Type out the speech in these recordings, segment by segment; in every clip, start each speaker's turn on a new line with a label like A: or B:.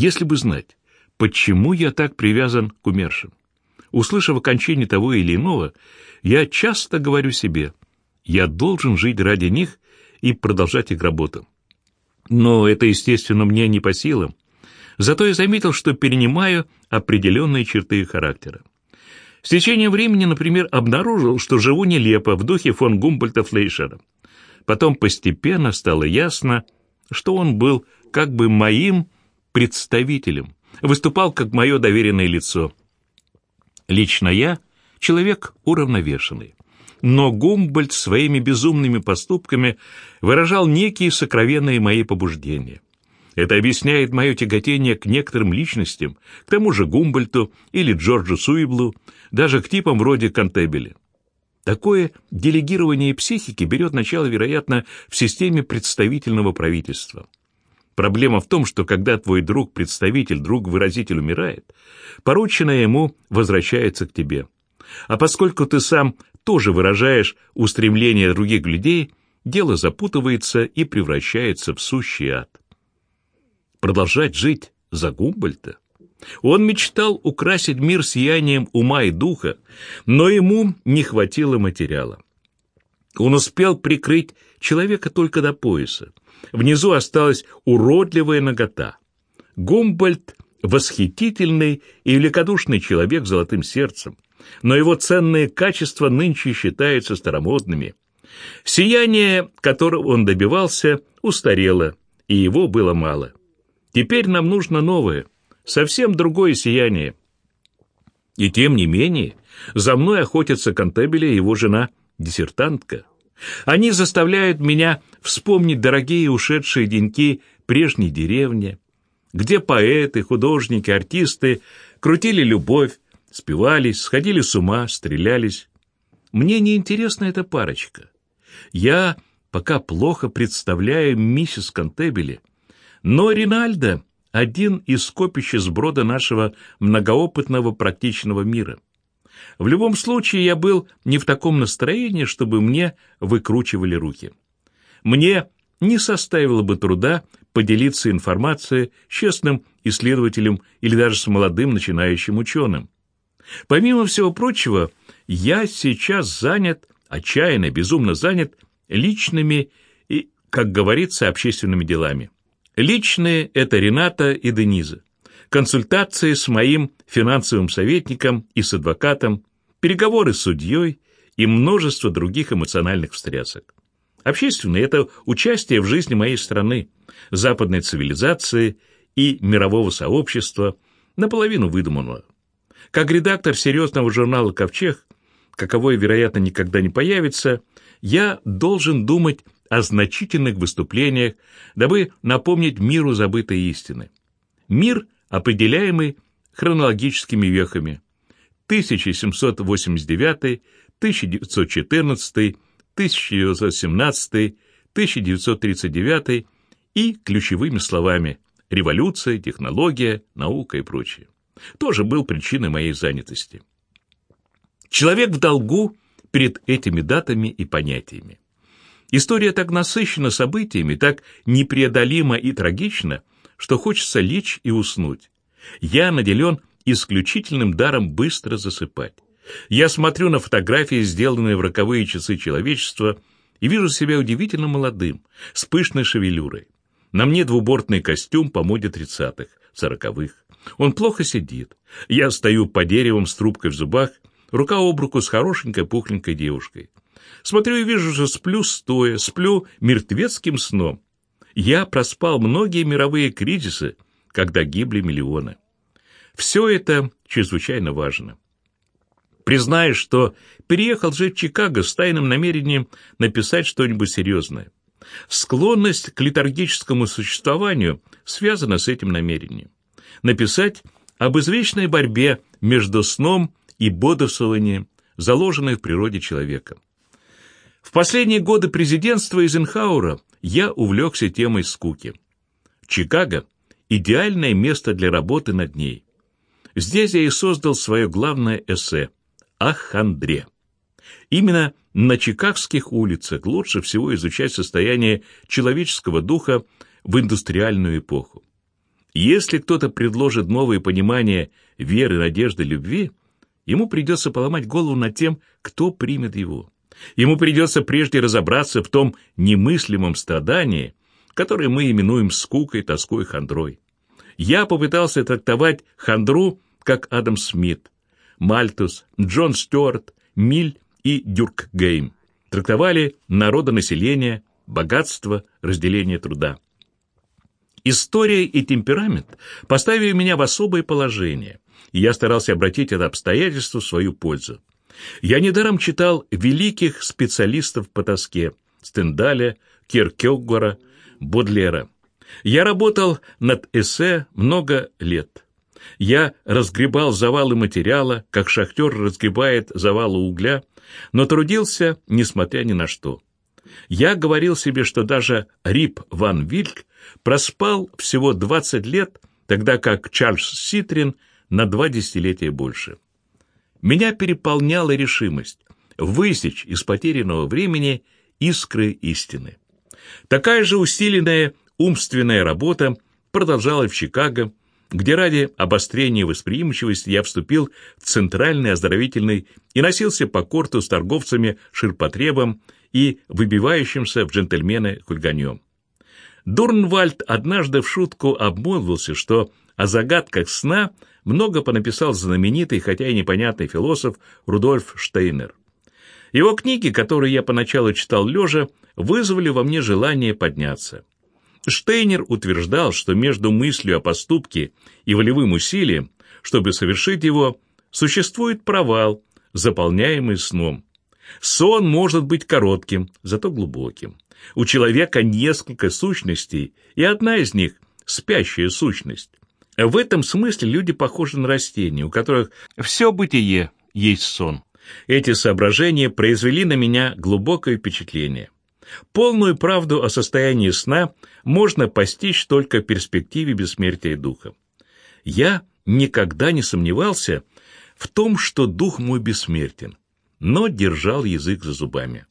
A: Если бы знать, почему я так привязан к умершим. Услышав окончание того или иного, я часто говорю себе, я должен жить ради них и продолжать их работу. Но это, естественно, мне не по силам. Зато я заметил, что перенимаю определенные черты характера. С течением времени, например, обнаружил, что живу нелепо в духе фон Гумбольта Флейшера. Потом постепенно стало ясно, что он был как бы моим представителем, выступал как мое доверенное лицо. Лично я — человек уравновешенный. Но Гумбольд своими безумными поступками выражал некие сокровенные мои побуждения. Это объясняет мое тяготение к некоторым личностям, к тому же Гумбольту или Джорджу Суиблу, даже к типам вроде Кантебеля. Такое делегирование психики берет начало, вероятно, в системе представительного правительства. Проблема в том, что когда твой друг-представитель, друг-выразитель умирает, порученное ему возвращается к тебе. А поскольку ты сам тоже выражаешь устремления других людей, дело запутывается и превращается в сущий ад. Продолжать жить за Гумбольта? Он мечтал украсить мир сиянием ума и духа, но ему не хватило материала. Он успел прикрыть человека только до пояса. Внизу осталась уродливая нагота. Гумбольд — восхитительный и великодушный человек с золотым сердцем, но его ценные качества нынче считаются старомодными. Сияние, которого он добивался, устарело, и его было мало. Теперь нам нужно новое, совсем другое сияние. И тем не менее, за мной охотятся Кантебеля и его жена, диссертантка. Они заставляют меня вспомнить дорогие ушедшие деньки прежней деревни, где поэты, художники, артисты крутили любовь, спивались, сходили с ума, стрелялись. Мне не интересна эта парочка. Я пока плохо представляю миссис Кантебели, но Ринальдо — один из скопища сброда нашего многоопытного практичного мира. В любом случае, я был не в таком настроении, чтобы мне выкручивали руки. Мне не составило бы труда поделиться информацией с честным исследователем или даже с молодым начинающим ученым. Помимо всего прочего, я сейчас занят, отчаянно, безумно занят личными и, как говорится, общественными делами. Личные – это Рената и Дениза. Консультации с моим финансовым советником и с адвокатом, переговоры с судьей и множество других эмоциональных встрясок. Общественные – это участие в жизни моей страны, западной цивилизации и мирового сообщества, наполовину выдуманного. Как редактор серьезного журнала «Ковчег», каковой, вероятно, никогда не появится, я должен думать о значительных выступлениях, дабы напомнить миру забытые истины. Мир, определяемый хронологическими вехами 1789, 1914, 1917, 1939 и ключевыми словами революция, технология, наука и прочее. Тоже был причиной моей занятости. Человек в долгу перед этими датами и понятиями. История так насыщена событиями, так непреодолима и трагична, что хочется лечь и уснуть. Я наделен исключительным даром быстро засыпать. Я смотрю на фотографии, сделанные в роковые часы человечества, и вижу себя удивительно молодым, с пышной шевелюрой. На мне двубортный костюм по моде тридцатых, сороковых. Он плохо сидит. Я стою по деревам с трубкой в зубах, рука об руку с хорошенькой пухленькой девушкой. Смотрю и вижу, что сплю стоя, сплю мертвецким сном. Я проспал многие мировые кризисы, когда гибли миллионы. Все это чрезвычайно важно. Признаю, что переехал жить в Чикаго с тайным намерением написать что-нибудь серьезное. Склонность к литургическому существованию связана с этим намерением. Написать об извечной борьбе между сном и бодрствованием, заложенной в природе человека. В последние годы президентства Эйзенхауэра я увлекся темой скуки. Чикаго – идеальное место для работы над ней. Здесь я и создал свое главное эссе о хандре. Именно на чикагских улицах лучше всего изучать состояние человеческого духа в индустриальную эпоху. Если кто-то предложит новое понимание веры, надежды, любви, ему придется поломать голову над тем, кто примет его. Ему придется прежде разобраться в том немыслимом страдании, которое мы именуем скукой, тоской, хандрой. Я попытался трактовать хандру, как Адам Смит, Мальтус, Джон Стюарт, Миль и Дюркгейм. Трактовали народонаселение, богатство, разделение труда. История и темперамент поставили меня в особое положение, и я старался обратить это обстоятельство в свою пользу. Я недаром читал великих специалистов по тоске Стендаля, Киркегора, Бодлера. Я работал над эссе много лет. Я разгребал завалы материала, как шахтер разгребает завалы угля, но трудился, несмотря ни на что. Я говорил себе, что даже Рип Ван Вильк проспал всего 20 лет, тогда как Чарльз Ситрин на два десятилетия больше. Меня переполняла решимость высечь из потерянного времени искры истины. Такая же усиленная умственная работа продолжалась в Чикаго, где ради обострения восприимчивости я вступил в центральный оздоровительный и носился по корту с торговцами ширпотребом и выбивающимся в джентльмены хульганьем. Дурнвальд однажды в шутку обмолвился, что о загадках сна много понаписал знаменитый, хотя и непонятный философ Рудольф Штейнер. Его книги, которые я поначалу читал лежа, вызвали во мне желание подняться. Штейнер утверждал, что между мыслью о поступке и волевым усилием, чтобы совершить его, существует провал, заполняемый сном. Сон может быть коротким, зато глубоким. У человека несколько сущностей, и одна из них – спящая сущность. В этом смысле люди похожи на растения, у которых все бытие есть сон. Эти соображения произвели на меня глубокое впечатление. Полную правду о состоянии сна можно постичь только в перспективе бессмертия духа. Я никогда не сомневался в том, что дух мой бессмертен, но держал язык за зубами.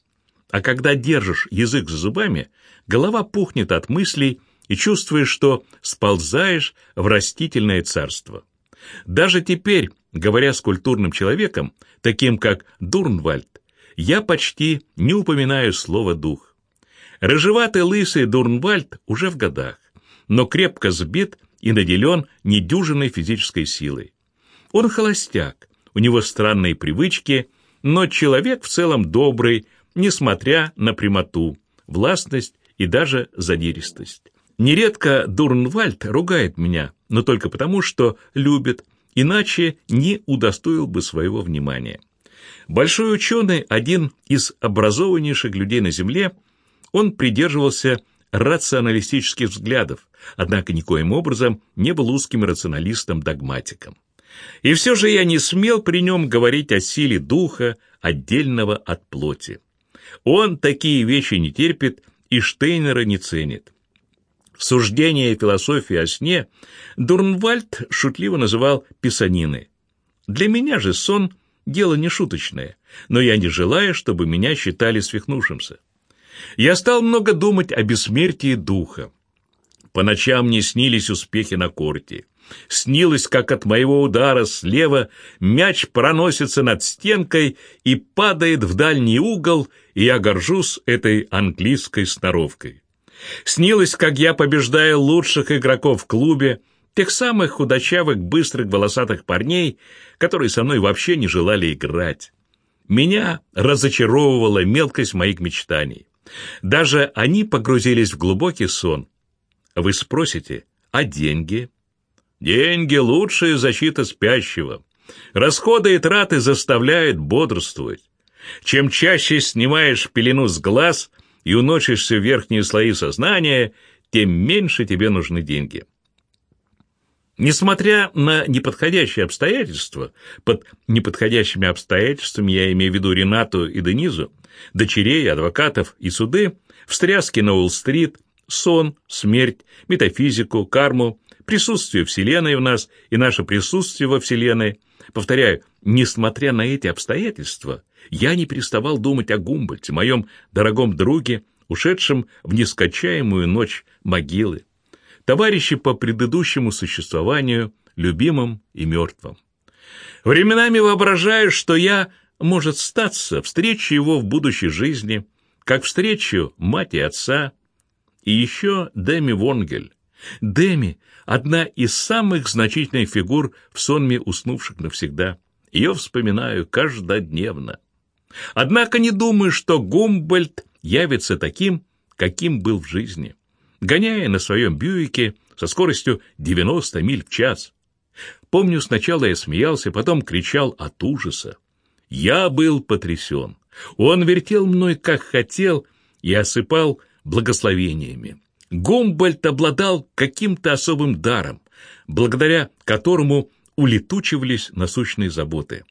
A: А когда держишь язык за зубами, голова пухнет от мыслей и чувствуешь, что сползаешь в растительное царство. Даже теперь, говоря с культурным человеком, таким как Дурнвальд, я почти не упоминаю слово «дух». Рыжеватый лысый Дурнвальд уже в годах, но крепко сбит и наделен недюжинной физической силой. Он холостяк, у него странные привычки, но человек в целом добрый, несмотря на прямоту, властность и даже задиристость. Нередко Дурнвальд ругает меня, но только потому, что любит, иначе не удостоил бы своего внимания. Большой ученый, один из образованнейших людей на Земле, он придерживался рационалистических взглядов, однако никоим образом не был узким рационалистом-догматиком. И все же я не смел при нем говорить о силе духа, отдельного от плоти. Он такие вещи не терпит и Штейнера не ценит. Суждение философии о сне Дурнвальд шутливо называл писанины. Для меня же сон – дело не шуточное, но я не желаю, чтобы меня считали свихнувшимся. Я стал много думать о бессмертии духа. По ночам мне снились успехи на корте. Снилось, как от моего удара слева мяч проносится над стенкой и падает в дальний угол, и я горжусь этой английской сноровкой. Снилось, как я побеждаю лучших игроков в клубе, тех самых худощавых, быстрых, волосатых парней, которые со мной вообще не желали играть. Меня разочаровывала мелкость моих мечтаний. Даже они погрузились в глубокий сон. Вы спросите, а деньги? Деньги – лучшая защита спящего. Расходы и траты заставляют бодрствовать. Чем чаще снимаешь пелену с глаз и уносишься в верхние слои сознания, тем меньше тебе нужны деньги. Несмотря на неподходящие обстоятельства, под неподходящими обстоятельствами я имею в виду Ренату и Денизу, дочерей, адвокатов и суды, встряски на Уолл-стрит, сон, смерть, метафизику, карму, присутствие Вселенной в нас и наше присутствие во Вселенной. Повторяю, несмотря на эти обстоятельства, я не переставал думать о Гумбольте, моем дорогом друге, ушедшем в нескончаемую ночь могилы. товарищи по предыдущему существованию, любимым и мертвым. Временами воображаю, что я, может статься, встречу его в будущей жизни, как встречу мать и отца, и еще Деми Вонгель. Деми — одна из самых значительных фигур в сонме уснувших навсегда. Ее вспоминаю каждодневно. Однако не думаю, что Гумбольд явится таким, каким был в жизни, гоняя на своем Бьюике со скоростью 90 миль в час. Помню, сначала я смеялся, потом кричал от ужаса. Я был потрясен. Он вертел мной, как хотел, и осыпал благословениями. Гумбольд обладал каким-то особым даром, благодаря которому улетучивались насущные заботы.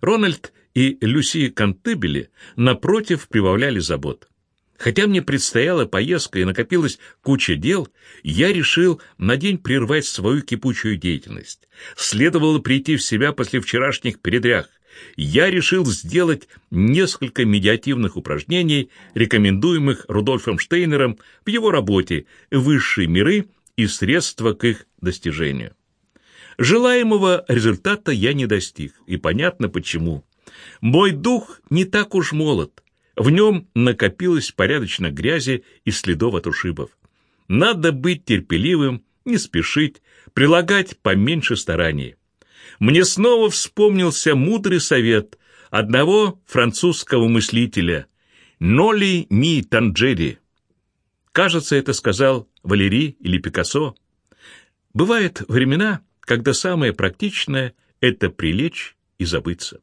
A: Рональд и Люси Кантебели, напротив, прибавляли забот. Хотя мне предстояла поездка и накопилась куча дел, я решил на день прервать свою кипучую деятельность. Следовало прийти в себя после вчерашних передрях. Я решил сделать несколько медиативных упражнений, рекомендуемых Рудольфом Штейнером в его работе «Высшие миры и средства к их достижению». Желаемого результата я не достиг, и понятно почему. Мой дух не так уж молод, в нем накопилось порядочно грязи и следов от ушибов. Надо быть терпеливым, не спешить, прилагать поменьше стараний. Мне снова вспомнился мудрый совет одного французского мыслителя «Ноли ми танджери». Кажется, это сказал Валерий или Пикассо. Бывают времена, когда самое практичное — это прилечь и забыться.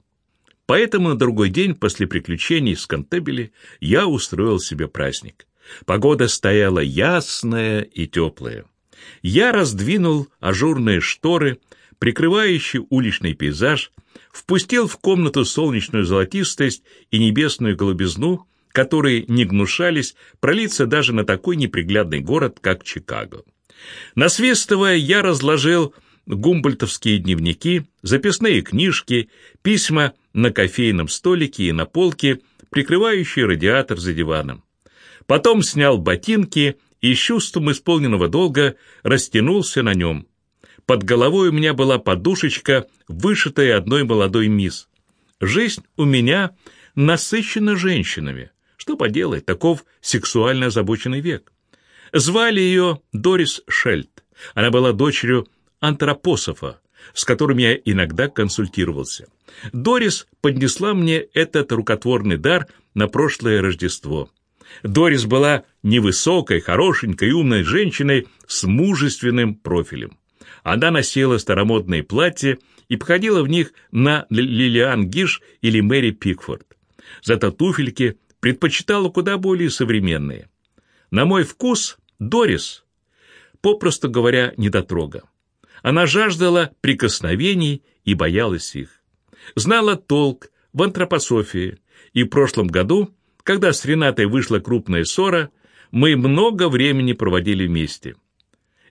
A: Поэтому на другой день после приключений с Кантебели я устроил себе праздник. Погода стояла ясная и теплая. Я раздвинул ажурные шторы, прикрывающие уличный пейзаж, впустил в комнату солнечную золотистость и небесную голубизну, которые не гнушались пролиться даже на такой неприглядный город, как Чикаго. Насвистывая, я разложил гумбольтовские дневники, записные книжки, письма на кофейном столике и на полке, прикрывающие радиатор за диваном. Потом снял ботинки и с чувством исполненного долга растянулся на нем. Под головой у меня была подушечка, вышитая одной молодой мисс. Жизнь у меня насыщена женщинами. Что поделать, таков сексуально озабоченный век. Звали ее Дорис Шельд. Она была дочерью антропософа, с которым я иногда консультировался. Дорис поднесла мне этот рукотворный дар на прошлое Рождество. Дорис была невысокой, хорошенькой, умной женщиной с мужественным профилем. Она носила старомодные платья и походила в них на Лилиан Гиш или Мэри Пикфорд. Зато туфельки предпочитала куда более современные. На мой вкус Дорис, попросту говоря, недотрога. Она жаждала прикосновений и боялась их. Знала толк в антропософии, и в прошлом году, когда с Ренатой вышла крупная ссора, мы много времени проводили вместе.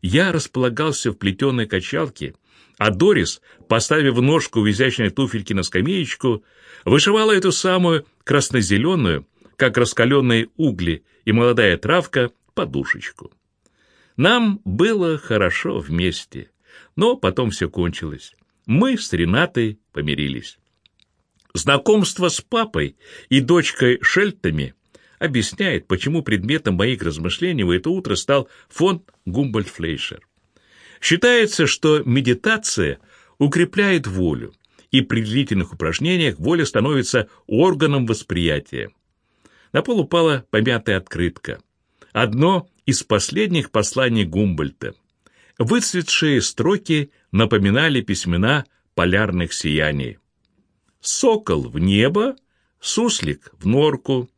A: Я располагался в плетеной качалке, а Дорис, поставив ножку в изящной туфельке на скамеечку, вышивала эту самую красно-зеленую, как раскаленные угли и молодая травка, подушечку. Нам было хорошо вместе. Но потом все кончилось. Мы с Ренатой помирились. Знакомство с папой и дочкой Шельтами объясняет, почему предметом моих размышлений в это утро стал фон Гумбольд-Флейшер. Считается, что медитация укрепляет волю, и при длительных упражнениях воля становится органом восприятия. На пол упала помятая открытка. Одно из последних посланий Гумбольта. Выцветшие строки напоминали письмена полярных сияний. Сокол в небо, суслик в норку.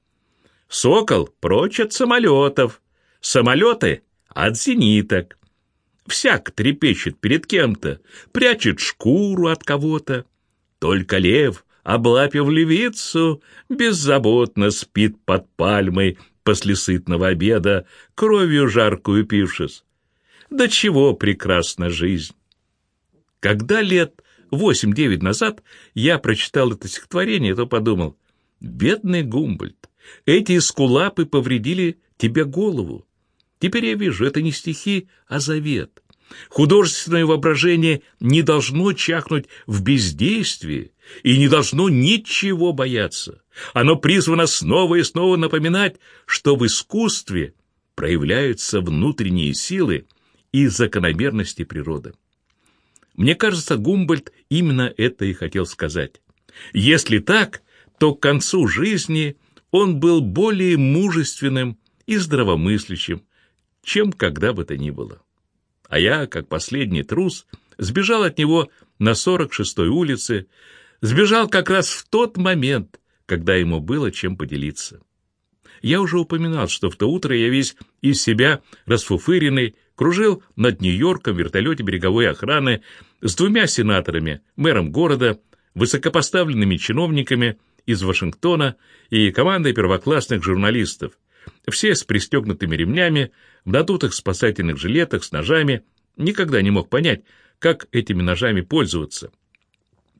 A: Сокол прочь от самолетов, самолеты от зениток. Всяк трепещет перед кем-то, прячет шкуру от кого-то. Только лев, облапив левицу, беззаботно спит под пальмой после сытного обеда, кровью жаркую пившись. До чего прекрасна жизнь! Когда лет восемь-девять назад я прочитал это стихотворение, то подумал, бедный Гумбольд, эти скулапы повредили тебе голову. Теперь я вижу, это не стихи, а завет. Художественное воображение не должно чахнуть в бездействии и не должно ничего бояться. Оно призвано снова и снова напоминать, что в искусстве проявляются внутренние силы и закономерности природы. Мне кажется, Гумбольд именно это и хотел сказать. Если так, то к концу жизни он был более мужественным и здравомыслящим, чем когда бы то ни было. А я, как последний трус, сбежал от него на 46-й улице, сбежал как раз в тот момент, когда ему было чем поделиться. Я уже упоминал, что в то утро я весь из себя расфуфыренный кружил над Нью-Йорком в вертолете береговой охраны с двумя сенаторами, мэром города, высокопоставленными чиновниками из Вашингтона и командой первоклассных журналистов, все с пристегнутыми ремнями, в надутых спасательных жилетах с ножами, никогда не мог понять, как этими ножами пользоваться.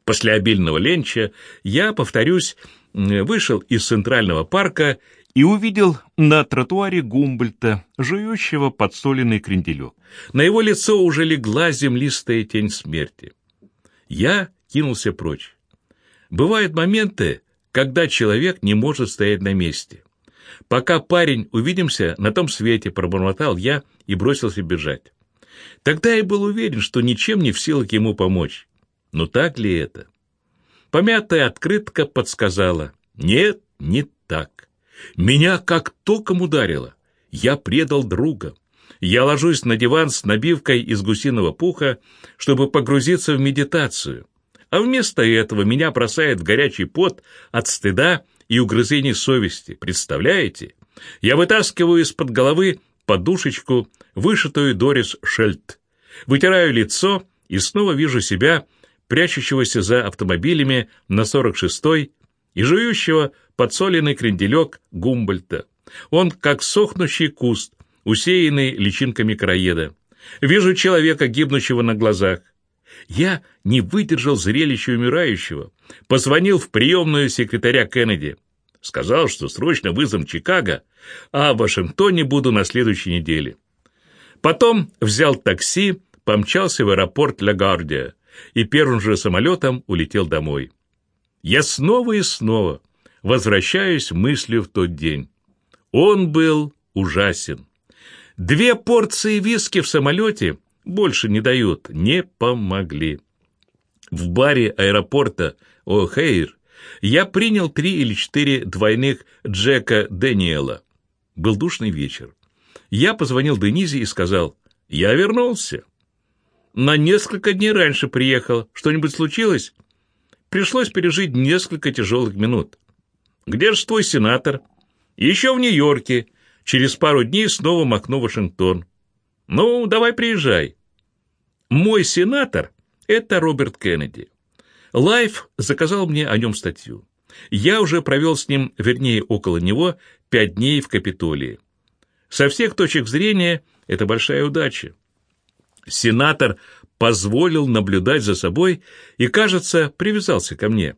A: После обильного ленча я, повторюсь, вышел из Центрального парка и увидел на тротуаре Гумбольта, жующего подсоленный кренделек. На его лицо уже легла землистая тень смерти. Я кинулся прочь. Бывают моменты, когда человек не может стоять на месте. Пока парень, увидимся, на том свете, пробормотал я и бросился бежать. Тогда я был уверен, что ничем не в силах ему помочь. Но так ли это? Помятая открытка подсказала. Нет, не так. Меня как током ударило. Я предал друга. Я ложусь на диван с набивкой из гусиного пуха, чтобы погрузиться в медитацию. А вместо этого меня бросает в горячий пот от стыда и угрызений совести. Представляете? Я вытаскиваю из-под головы подушечку, вышитую Дорис Шельт. Вытираю лицо и снова вижу себя, прячущегося за автомобилями на 46-й и жующего подсоленный кренделек Гумбольта. Он как сохнущий куст, усеянный личинками короеда. Вижу человека, гибнущего на глазах. Я не выдержал зрелища умирающего, позвонил в приемную секретаря Кеннеди. Сказал, что срочно вызовем Чикаго, а в Вашингтоне буду на следующей неделе. Потом взял такси, помчался в аэропорт Ля Гардия и первым же самолетом улетел домой. Я снова и снова возвращаюсь мыслью в тот день. Он был ужасен. Две порции виски в самолете больше не дают, не помогли. В баре аэропорта О'Хейр я принял три или четыре двойных Джека Дэниела. Был душный вечер. Я позвонил Денизе и сказал, «Я вернулся». «На несколько дней раньше приехал. Что-нибудь случилось?» Пришлось пережить несколько тяжелых минут. «Где же твой сенатор?» «Еще в Нью-Йорке. Через пару дней снова махну в Вашингтон». «Ну, давай приезжай». Мой сенатор – это Роберт Кеннеди. Лайф заказал мне о нем статью. Я уже провел с ним, вернее, около него, пять дней в Капитолии. Со всех точек зрения это большая удача. Сенатор позволил наблюдать за собой и, кажется, привязался ко мне.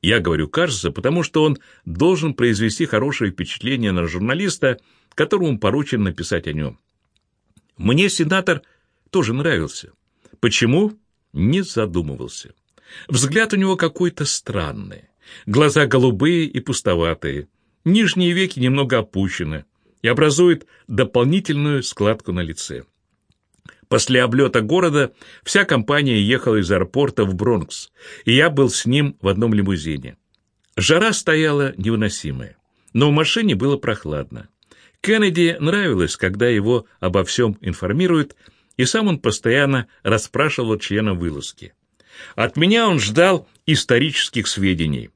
A: Я говорю «кажется», потому что он должен произвести хорошее впечатление на журналиста, которому поручен написать о нем. Мне сенатор тоже нравился. Почему? Не задумывался. Взгляд у него какой-то странный. Глаза голубые и пустоватые. Нижние веки немного опущены и образуют дополнительную складку на лице. После облета города вся компания ехала из аэропорта в Бронкс, и я был с ним в одном лимузине. Жара стояла невыносимая, но в машине было прохладно. Кеннеди нравилось, когда его обо всем информируют, и сам он постоянно расспрашивал члена вылазки. От меня он ждал исторических сведений.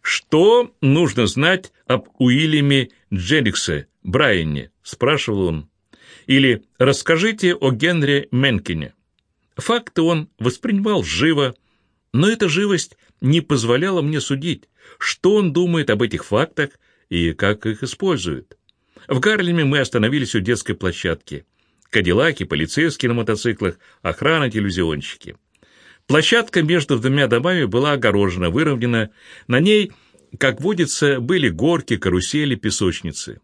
A: «Что нужно знать об Уильяме Дженниксе, Брайане?» – спрашивал он. Или «Расскажите о Генри Менкине». Факты он воспринимал живо, но эта живость не позволяла мне судить, что он думает об этих фактах и как их использует. В Гарлеме мы остановились у детской площадки. Кадиллаки, полицейские на мотоциклах, охрана, телевизионщики. Площадка между двумя домами была огорожена, выровнена. На ней, как водится, были горки, карусели, песочницы.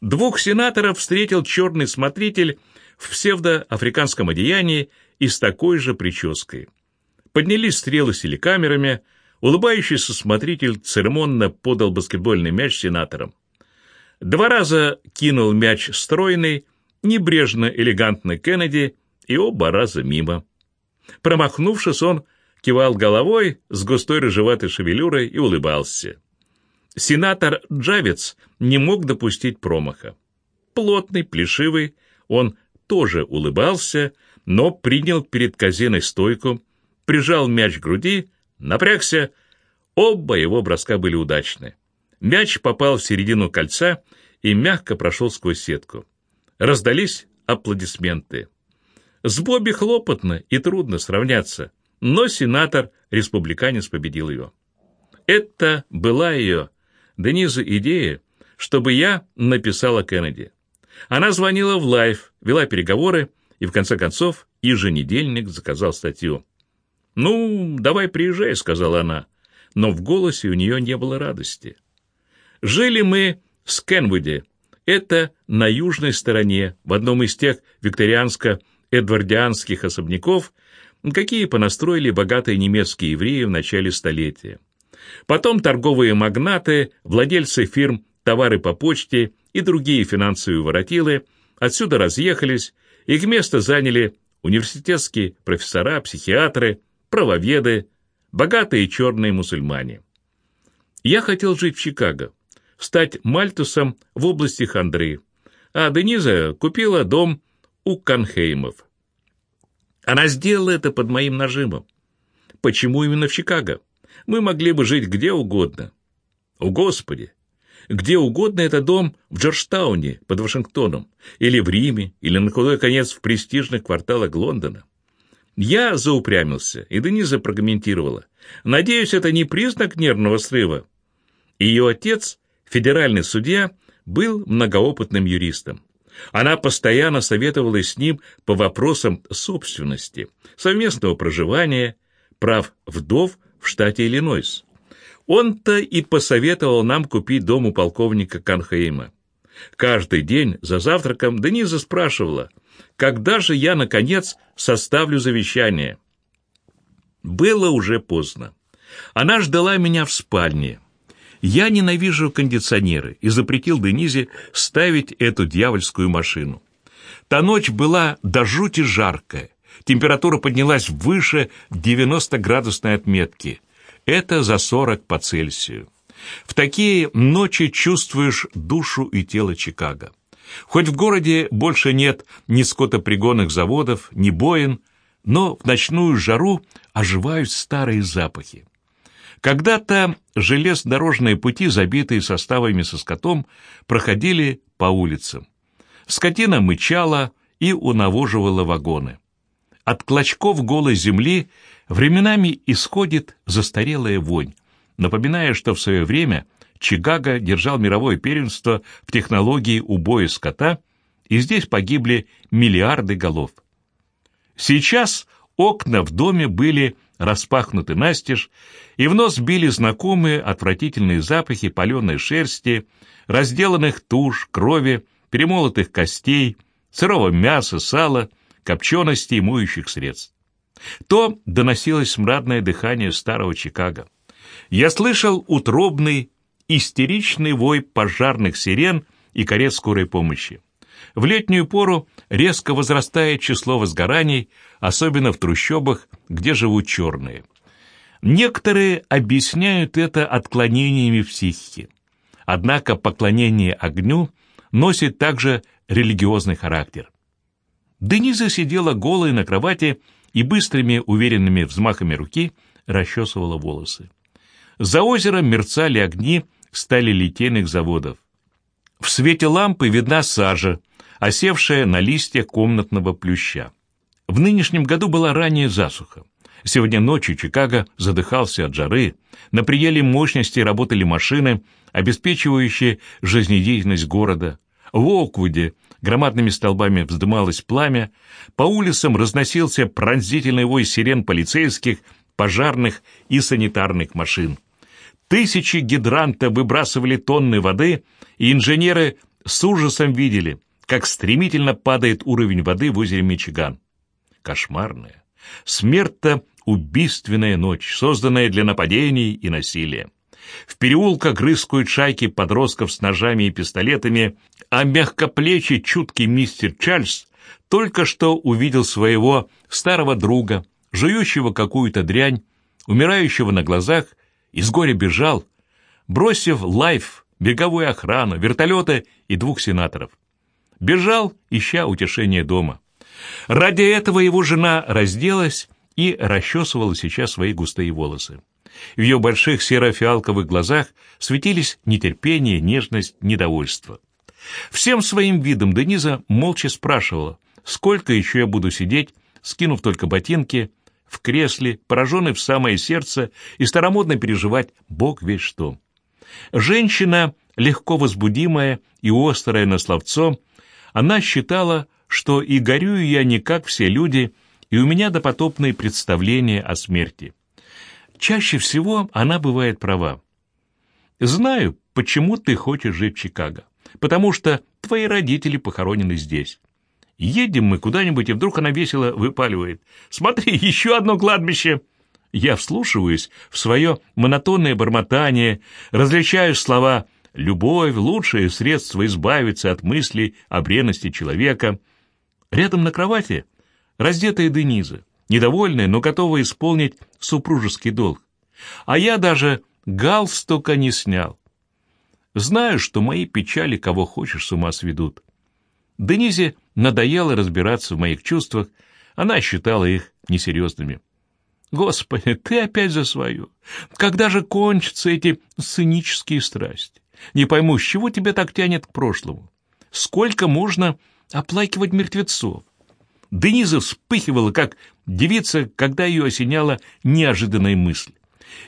A: Двух сенаторов встретил черный смотритель в псевдоафриканском одеянии и с такой же прической. Поднялись стрелы с телекамерами, улыбающийся смотритель церемонно подал баскетбольный мяч сенаторам. Два раза кинул мяч стройный, небрежно элегантный Кеннеди, и оба раза мимо. Промахнувшись, он кивал головой с густой рыжеватой шевелюрой и улыбался. Сенатор Джавец не мог допустить промаха. Плотный, плешивый, он тоже улыбался, но принял перед казиной стойку, прижал мяч к груди, напрягся. Оба его броска были удачны. Мяч попал в середину кольца и мягко прошел сквозь сетку. Раздались аплодисменты. С Бобби хлопотно и трудно сравняться, но сенатор-республиканец победил ее. Это была ее, Дениза, идея, чтобы я написал о Кеннеди. Она звонила в Лайф, вела переговоры, и в конце концов еженедельник заказал статью. «Ну, давай приезжай», — сказала она, но в голосе у нее не было радости. Жили мы в Кенвуде, это на южной стороне, в одном из тех викторианско-эдвардианских особняков, какие понастроили богатые немецкие евреи в начале столетия. Потом торговые магнаты, владельцы фирм «Товары по почте» и другие финансовые воротилы отсюда разъехались, их место заняли университетские профессора, психиатры, правоведы, богатые черные мусульмане. Я хотел жить в Чикаго, стать мальтусом в области Хандры, а Дениза купила дом у Канхеймов. Она сделала это под моим нажимом. Почему именно в Чикаго? Мы могли бы жить где угодно. О, Господи! Где угодно это дом в Джорджтауне под Вашингтоном, или в Риме, или на худой конец в престижных кварталах Лондона. Я заупрямился, и Дениза прокомментировала. Надеюсь, это не признак нервного срыва. Ее отец, федеральный судья, был многоопытным юристом. Она постоянно советовалась с ним по вопросам собственности, совместного проживания, прав вдов в штате Иллинойс. Он-то и посоветовал нам купить дом у полковника Канхейма. Каждый день за завтраком Дениза спрашивала, когда же я, наконец, составлю завещание. Было уже поздно. Она ждала меня в спальне. Я ненавижу кондиционеры и запретил Денизе ставить эту дьявольскую машину. Та ночь была до жути жаркая. Температура поднялась выше 90-градусной отметки. Это за 40 по Цельсию. В такие ночи чувствуешь душу и тело Чикаго. Хоть в городе больше нет ни скотопригонных заводов, ни боин, но в ночную жару оживают старые запахи. Когда-то железнодорожные пути, забитые составами со скотом, проходили по улицам. Скотина мычала и унавоживала вагоны. От клочков голой земли временами исходит застарелая вонь, напоминая, что в свое время Чикаго держал мировое первенство в технологии убоя скота, и здесь погибли миллиарды голов. Сейчас окна в доме были распахнуты настежь, и в нос били знакомые отвратительные запахи паленой шерсти, разделанных туш, крови, перемолотых костей, сырого мяса, сала — копчености и моющих средств. То доносилось смрадное дыхание старого Чикаго. Я слышал утробный, истеричный вой пожарных сирен и карет скорой помощи. В летнюю пору резко возрастает число возгораний, особенно в трущобах, где живут черные. Некоторые объясняют это отклонениями в психике. Однако поклонение огню носит также религиозный характер. Дениза сидела голая на кровати и быстрыми уверенными взмахами руки расчесывала волосы. За озером мерцали огни стали литейных заводов. В свете лампы видна сажа, осевшая на листьях комнатного плюща. В нынешнем году была ранняя засуха. Сегодня ночью Чикаго задыхался от жары, на пределе мощности работали машины, обеспечивающие жизнедеятельность города. В Оквуде громадными столбами вздымалось пламя, по улицам разносился пронзительный вой сирен полицейских, пожарных и санитарных машин. Тысячи гидранта выбрасывали тонны воды, и инженеры с ужасом видели, как стремительно падает уровень воды в озере Мичиган. Кошмарная, смертно убийственная ночь, созданная для нападений и насилия. В переулках рыскают шайки подростков с ножами и пистолетами, а мягкоплечий чуткий мистер Чарльз только что увидел своего старого друга, жующего какую-то дрянь, умирающего на глазах, из горя бежал, бросив лайф, береговую охрану, вертолеты и двух сенаторов. Бежал, ища утешения дома. Ради этого его жена разделась и расчесывала сейчас свои густые волосы. В ее больших серо-фиалковых глазах светились нетерпение, нежность, недовольство. Всем своим видом Дениза молча спрашивала, сколько еще я буду сидеть, скинув только ботинки, в кресле, пораженный в самое сердце и старомодно переживать Бог весь что. Женщина, легко возбудимая и острая на словцо, она считала, что и горюю я не как все люди, и у меня допотопные представления о смерти. Чаще всего она бывает права. Знаю, почему ты хочешь жить в Чикаго. Потому что твои родители похоронены здесь. Едем мы куда-нибудь, и вдруг она весело выпаливает. «Смотри, еще одно кладбище!» Я вслушиваюсь в свое монотонное бормотание, различаю слова «любовь» — лучшее средство избавиться от мыслей о бренности человека. Рядом на кровати раздетая Дениза недовольная, но готовая исполнить супружеский долг. А я даже галстука не снял. Знаю, что мои печали кого хочешь с ума сведут. Денизе надоело разбираться в моих чувствах, она считала их несерьезными. Господи, ты опять за свою. Когда же кончатся эти сценические страсти? Не пойму, с чего тебя так тянет к прошлому? Сколько можно оплакивать мертвецов? Дениза вспыхивала, как девица, когда ее осеняла неожиданная мысль.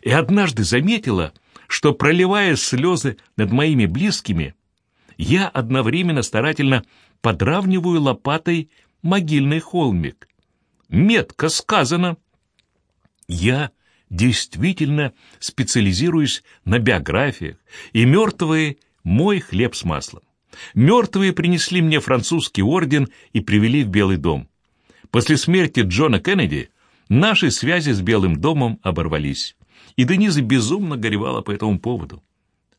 A: И однажды заметила, что, проливая слезы над моими близкими, я одновременно старательно подравниваю лопатой могильный холмик. Метко сказано. Я действительно специализируюсь на биографиях, и мертвые — мой хлеб с маслом. Мертвые принесли мне французский орден и привели в Белый дом. После смерти Джона Кеннеди наши связи с Белым домом оборвались, и Дениза безумно горевала по этому поводу.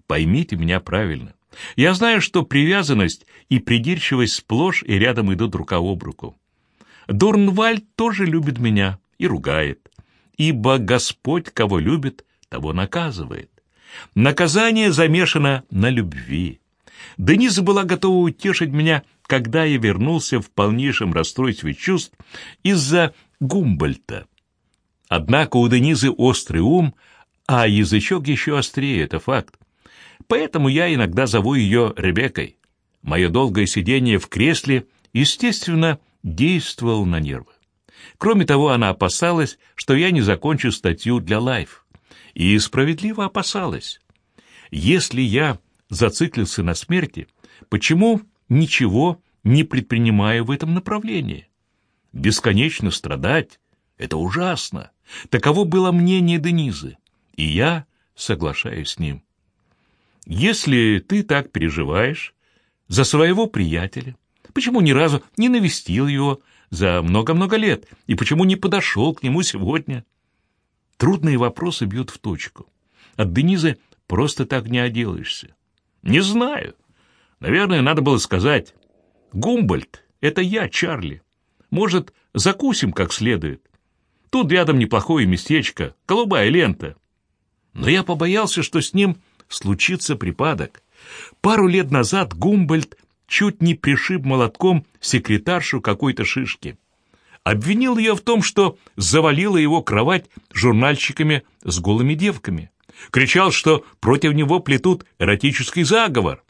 A: Поймите меня правильно. Я знаю, что привязанность и придирчивость сплошь и рядом идут рука об руку. Дурнвальд тоже любит меня и ругает, ибо Господь, кого любит, того наказывает. Наказание замешано на любви. Дениза была готова утешить меня когда я вернулся в полнейшем расстройстве чувств из-за Гумбольта. Однако у Денизы острый ум, а язычок еще острее, это факт. Поэтому я иногда зову ее Ребеккой. Мое долгое сидение в кресле, естественно, действовало на нервы. Кроме того, она опасалась, что я не закончу статью для Лайф. И справедливо опасалась. Если я зациклился на смерти, почему ничего не предпринимая в этом направлении. Бесконечно страдать — это ужасно. Таково было мнение Денизы, и я соглашаюсь с ним. Если ты так переживаешь за своего приятеля, почему ни разу не навестил его за много-много лет, и почему не подошел к нему сегодня? Трудные вопросы бьют в точку. От Денизы просто так не отделаешься. Не знаю. Наверное, надо было сказать, «Гумбольд, это я, Чарли. Может, закусим как следует? Тут рядом неплохое местечко, голубая лента». Но я побоялся, что с ним случится припадок. Пару лет назад Гумбольд чуть не пришиб молотком секретаршу какой-то шишки. Обвинил ее в том, что завалила его кровать журнальщиками с голыми девками. Кричал, что против него плетут эротический заговор.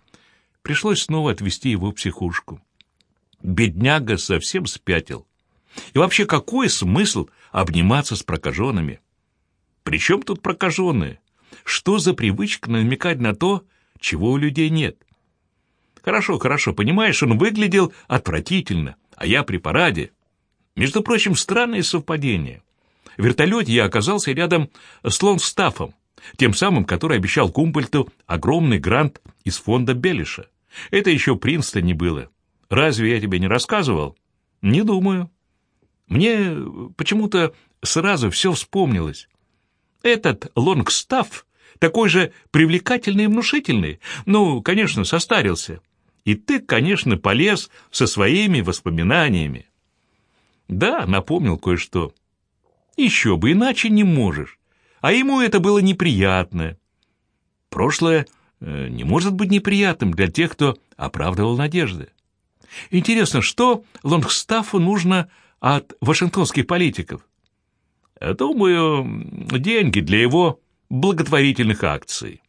A: Пришлось снова отвезти его в психушку. Бедняга совсем спятил. И вообще, какой смысл обниматься с прокаженными? Причем тут прокаженные? Что за привычка намекать на то, чего у людей нет? Хорошо, хорошо, понимаешь, он выглядел отвратительно, а я при параде. Между прочим, странное совпадение. В вертолете я оказался рядом с Лонстафом, тем самым, который обещал Кумпольту огромный грант из фонда Белиша. Это еще Принстоне было. Разве я тебе не рассказывал? Не думаю. Мне почему-то сразу все вспомнилось. Этот Лонгстафф такой же привлекательный и внушительный. Ну, конечно, состарился. И ты, конечно, полез со своими воспоминаниями. Да, напомнил кое-что. Еще бы, иначе не можешь. А ему это было неприятно. Прошлое э, не может быть неприятным для тех, кто оправдывал надежды. Интересно, что Лонгстаффу нужно от вашингтонских политиков? Думаю, деньги для его благотворительных акций.